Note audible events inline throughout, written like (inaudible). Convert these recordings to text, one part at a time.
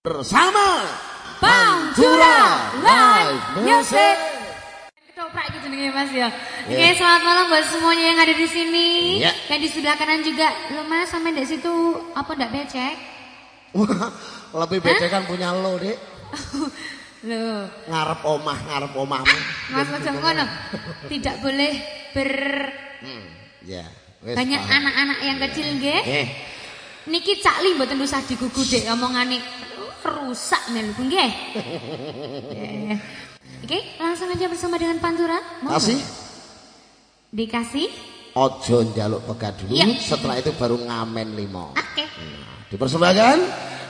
bersama Pantura Live Music. Ketoprak gitu nih Mas ya. Oke, selamat malam buat semuanya yang ada di sini. Ya. Yang di sebelah kanan juga. Lo Mas sampai di situ apa ndak becek? Lebih beda kan punya lo, Dek. (laughs) Loh, Ngarep omah, ngarep omahmu. Mas macam ngono. Tidak boleh ber Hmm, ya. wis banyak anak-anak yang kecil nggih. Eh, Niki cakli mboten usah digugu Dek ngomongane rusak melku nggih. Eh. Oke, langsung aja bersama dengan Pantura. Kasih Dikasih. ojo njaluk pegat dulu, Iya. setelah itu baru ngamen limo. Oke. Dipersembahkan,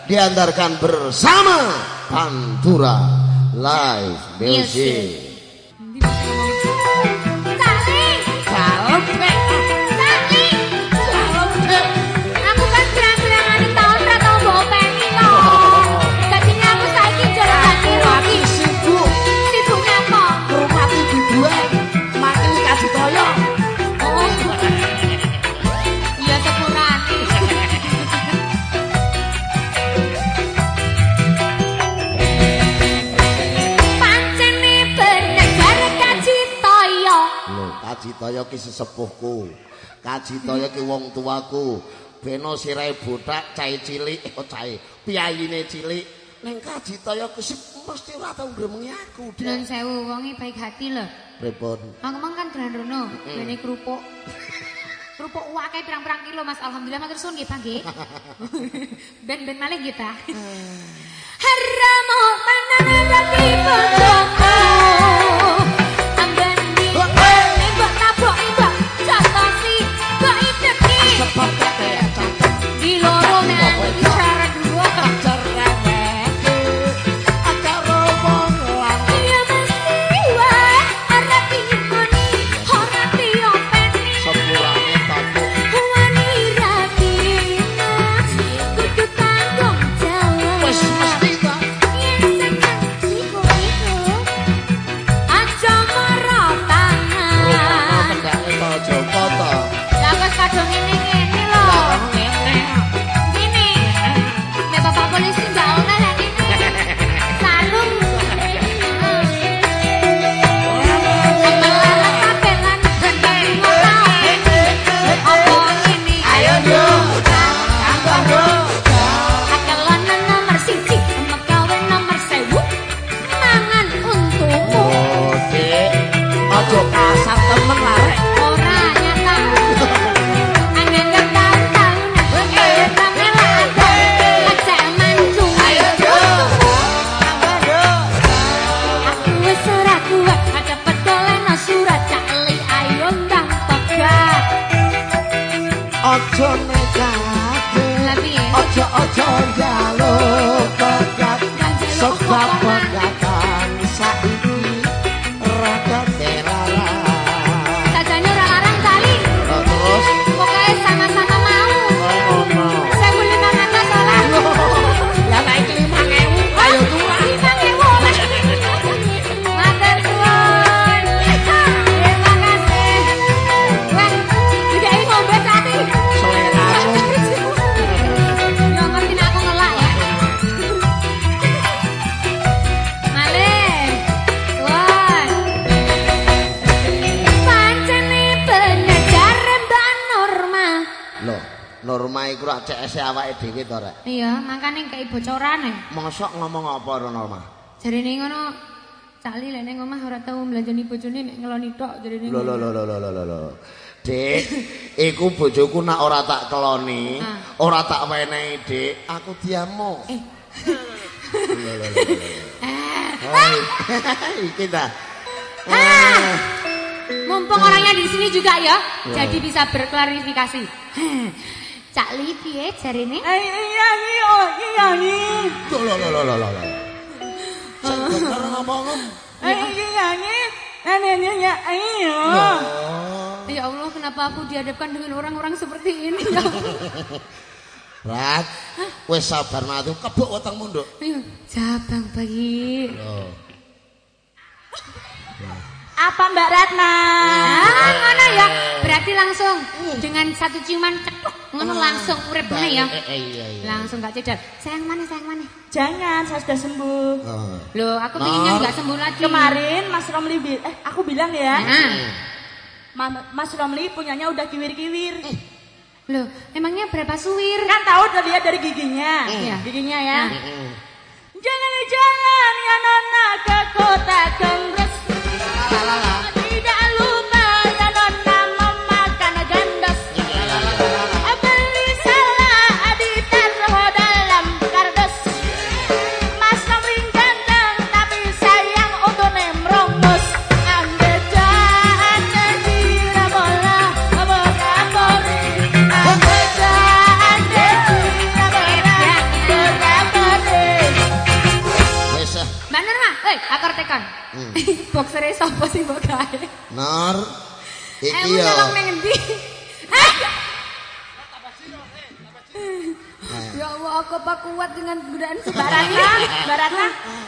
diantarkan bersama Pantura Live Music. Cakli. Toyo ki sesepuhku. Kaji Toyo ki wong tuaku. Beno sirahe botak, cahe cilik, oh cahe, piyayine cilik. Ning Kaji Toyo ki mesti ora tau ngremengi aku. Sewu wonge baik hati lho. Pripun? Aku mang kan dolan rono, bene kerupuk. Kerupuk wakai pirang-pirang kilo Mas. Alhamdulillah matur suwun nggih, Pak nggih. (laughs) Ben-ben malih nggih, Ta. Haramo panana tapi bodohku. Temen lah, Rek. Ora nyata. Angin mancung. Ayo. Aku wis ora kuat, cepet doleno surat cakli ayo ndang pegat. Ojo ojo ojo njaluk pegat, sebab iku rak CS awake dhewe to, Rek. Iya, makane kei bocorane. Mosok ngomong apa ro Norma? Jarine ngono. Cali lek ning omah ora tau mblanjani bojone mek ngeloni tok jarine. Lho lho lho lho lho lho. Dik, iku bojoku nak ora tak keloni, Ah. ora tak wenehi, Dik. Aku diamo. Eh. Lho lho lho. Hai. (laughs) Iki ta. Ah. mumpung orangnya di sini juga ya, Ya. jadi bisa berklarifikasi. (laughs) Cak Li piye jarine? Eh, iya nih, oh iya nih. Lho lho lho lho lho lho. Sing bener ngomong. Eh, iya nih. Neneknya ya, iya. Oh. Ya Allah, kenapa aku dihadapkan dengan orang-orang seperti ini ya? (laughs) Rat, wis sabar matu kebuk wetengmu, Nduk. Ayo, Jabang bayi. Apa Mbak Ratna? Ah, mana ya? Berarti langsung dengan satu ciuman cetuk ngono langsung urip ya. Eh, eh, iya, iya. Langsung gak cedal. Sayang mana, sayang mana? Jangan, saya sudah sembuh. Oh. Loh, aku pengennya Nor. nggak sembuh lagi. Kemarin Mas Romli eh aku bilang ya, Nah, Ma- Mas Romli punyanya udah kiwir-kiwir. loh, emangnya berapa suwir? Kan tahu udah lihat dari giginya. Iya. Giginya ya. Mm-mm. Jalan-jalan ya nona ke kota Gembres. Tidak Hmm. (laughs) Boxernya sapa sih mbok gawe? Nor. Iki Emang ya. nyolong ning endi? Ah! Ya Allah, aku apa kuat dengan godaan sembarang Baratna, Baratna,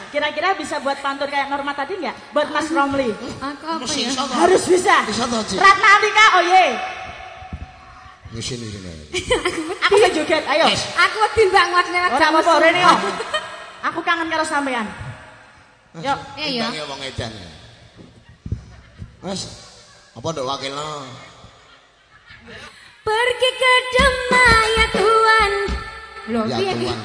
kira-kira bisa buat pantun kayak Norma tadi nggak? Buat Mas Romli. Aku apa ya? Harus bisa. Bisa to, Ci? Ratna Andika, oh ye. Di sini sini. Aku joget, ayo. Aku wedi banget lewat Ora jam oh. Aku kangen karo sampean. Yuk. Iya, iya. Edange wong edan. Mas, apa ndok wakilno? Pergi ke Demak ya Tuhan. Loh, Ya piye iki? Tuhan.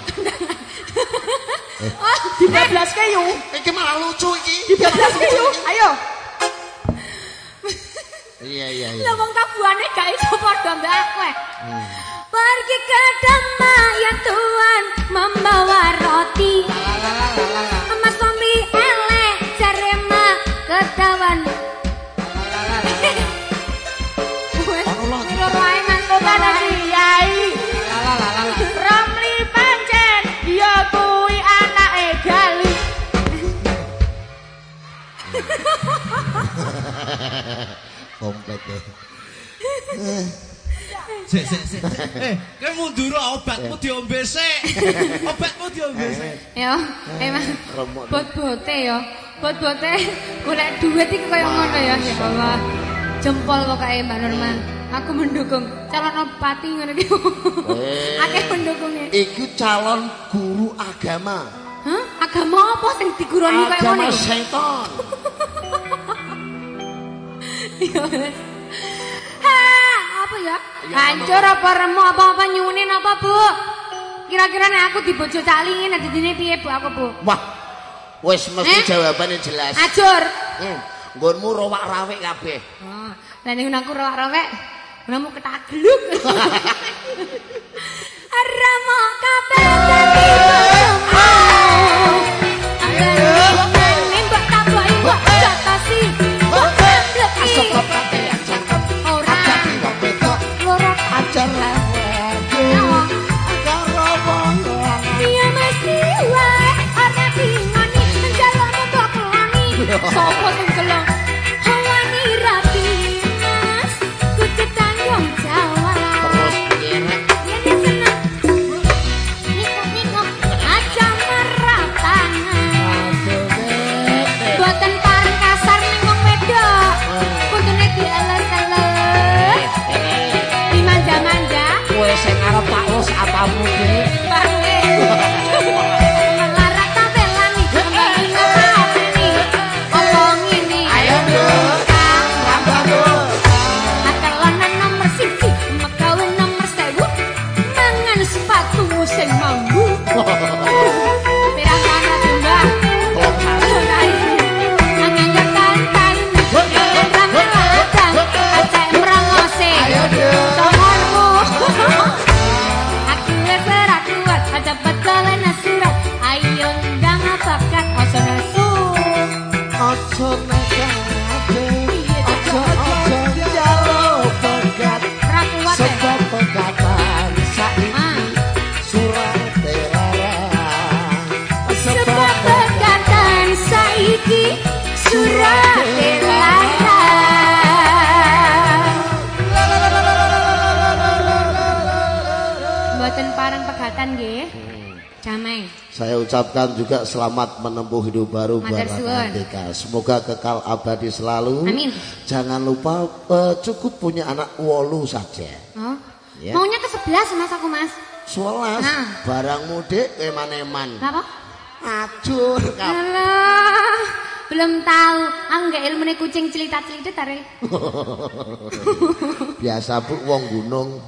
(laughs) Di bablas kayu. Iki malah lucu Di iki. bablas kayu. Ayo. Iya iya iya. Lah wong kabuane gak iso padha mbak kowe. Pergi ke Demak ya Tuhan membawa (laughs) Komplit ya. Sik sik sik. Eh, kowe mundur obatmu diombe sik. (laughs) Obatmu diombe sik. Yo, emang Remuk. bot-bote yo. Bot-bote golek duit iki koyo ngono ya, ya Allah. Jempol pokoke Mbak Norma. Aku mendukung calon bupati ngono iki. Eh. Akeh pendukungnya. Iku calon guru agama. Hah? Agama apa sing diguroni koyo ngono? Agama setan. (laughs) Ha, apa ya? Hancur apa remo apa-apa nyunin apa, Bu? Kira-kira nek aku dibojo calingin nanti dine piye, Bu aku, Bu? Wah. Wis mesti Eh? jawabannya jelas. Ajur. Hmm. Nggonmu rowak-rawik kabeh. Oh, lah ning aku rowak-rowek, ngono ketagluk. (laughs) Ramo 扫 (laughs) 过 Saya ucapkan juga selamat menempuh hidup baru buat. Andika. Semoga kekal abadi selalu. Amin. Jangan lupa eh, cukup punya anak wolu saja. Oh, Ya. Maunya ke sebelas mas aku mas. Sewelas. Nah. Barangmu dik eman-eman. Apa? Acur kap. Alah, belum tahu. Aku nggak ilmu kucing celita-celita tare. (laughs) Biasa Bu wong gunung